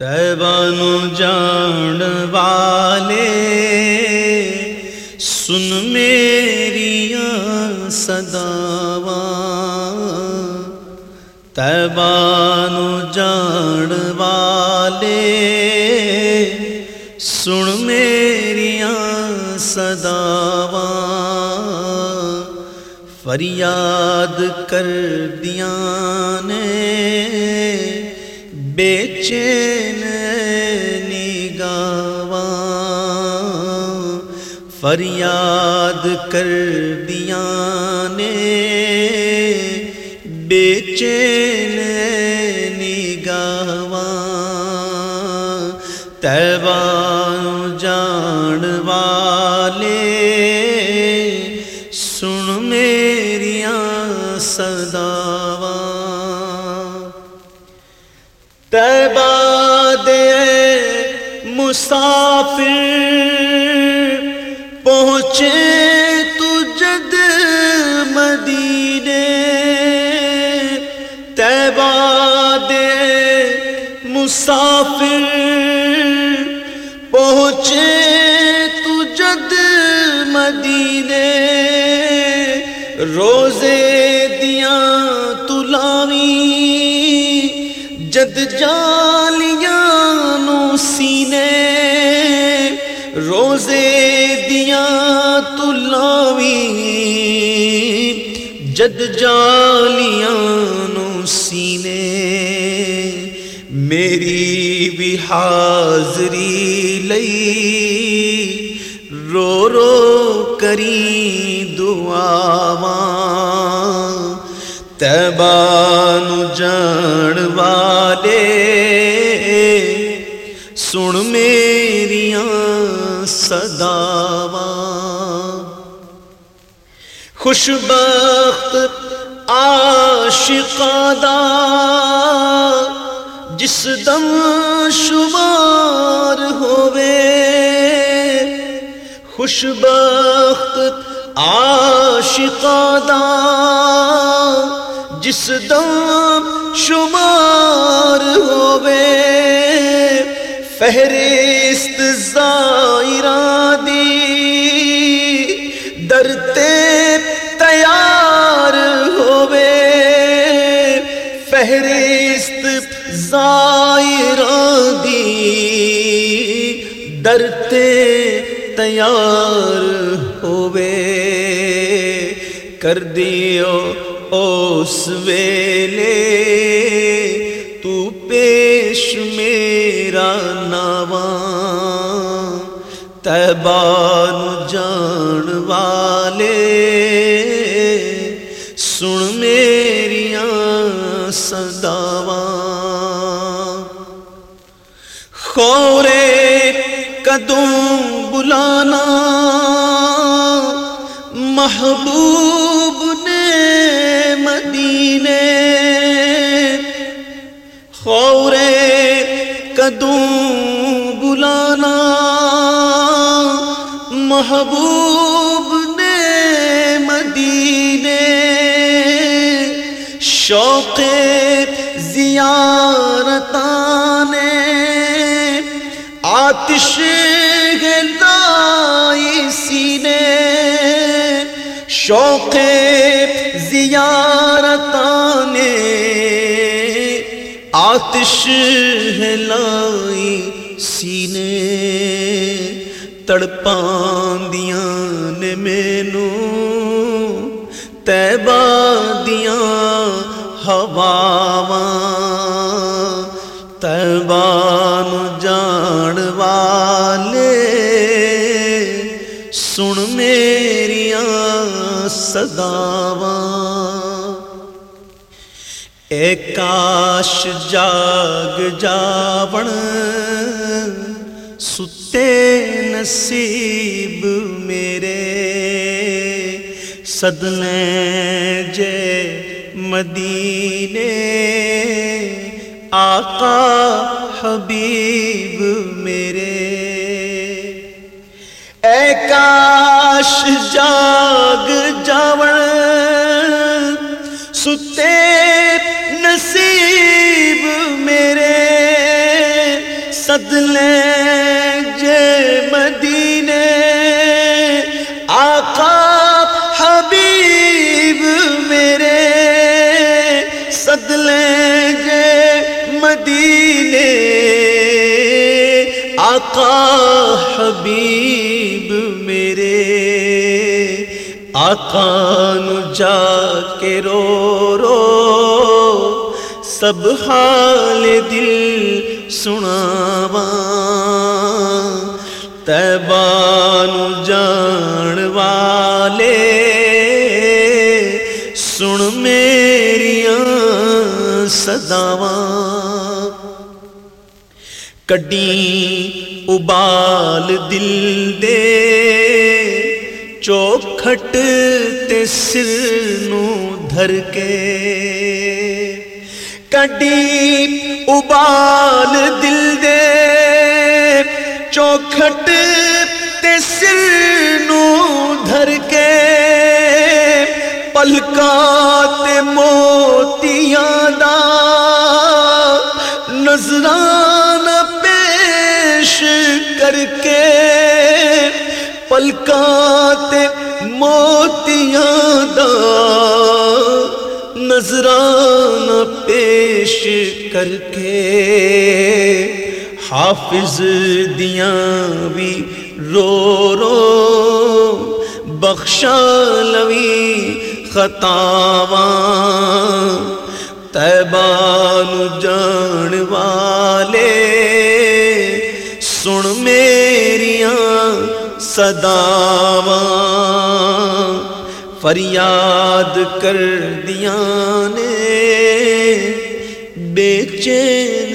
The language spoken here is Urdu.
تیبانو جان والے، سن میری سداوا تیبانو جان والے، سن میری سداوا فریاد کر دیا نے بے چین نگاوا فریاد کر دیا نے۔ بے چین نگاوا تیوان جان والے۔ سن میریاں صداواں۔ مسافر، پہنچے تو جد مدینے۔ دے مسافر، پہنچے تو جد مدینے۔ روزے دیا تلاوی جد جالیاں روزے دیا تلاوی جد جالیاں نو سینے میری بھی حاضری لئی رو رو کری دعاواں تبان جان والے سن میریاں صداواں خوش بخت دا جس دم شمار ہوئے خوش بخت دا جس دم شمار ہوئے فہرست زائران دی درتے تیار ہوئے فہرست زائران دی درتے تیار ہوئے کر دیو اس ویلے۔ تو پیش میرا نواں تبان جان والے۔ سن میریاں صداواں۔ خورے کدوں بلانا محبوب کدوں بلانا محبوب نے مدینے شوق نے آتش لائی سینے شوق زیارت نے آتش لائی سینے تڑپاندیاں نے مینو تیبا دیا ہواواں تیبان جان والے۔ سن میریاں صداواں اے کاش جاگ جاون ستے نصیب میرے سدنے جے مدینے، آقا حبیب میرے۔ اے کاش جاگ جاون سد لیں جے مدینے۔ آقا حبیب میرے سد لیں جے مدینے۔ آقا حبیب میرے، آقا نو جا کے رو رو۔ سب حال دل سناواں تیبان جان والے سن میریاں صداواں کڈی ابال دل دے چوکھٹ تے سر نو دھر کے کڈی ابال دل دے۔ چوکھٹ تے سر نو دھر کے۔ پلکا تے موتیاں دا۔ نظران پیش کر کے۔ پلکا تے نظران پیش کر کے حافظ دیاں بھی رو رو بخشا لوی خطاواں تیبان جان والے سن میریاں صداواں فریاد کر دیا نے بے چین